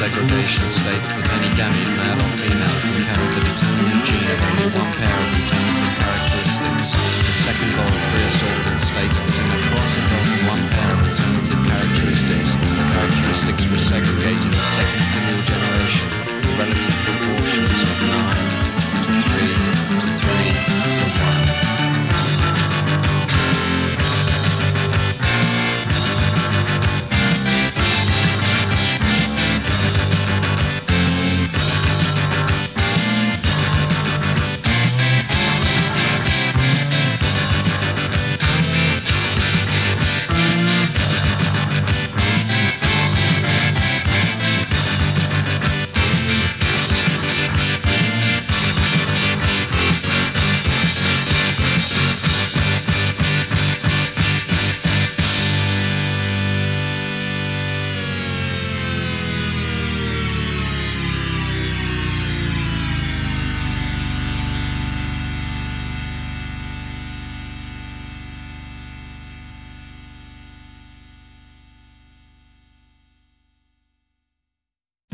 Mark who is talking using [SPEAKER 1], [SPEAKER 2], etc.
[SPEAKER 1] Segregation states that any gamete, male or female, can carry the determinant gene of only one pair of determinative characters.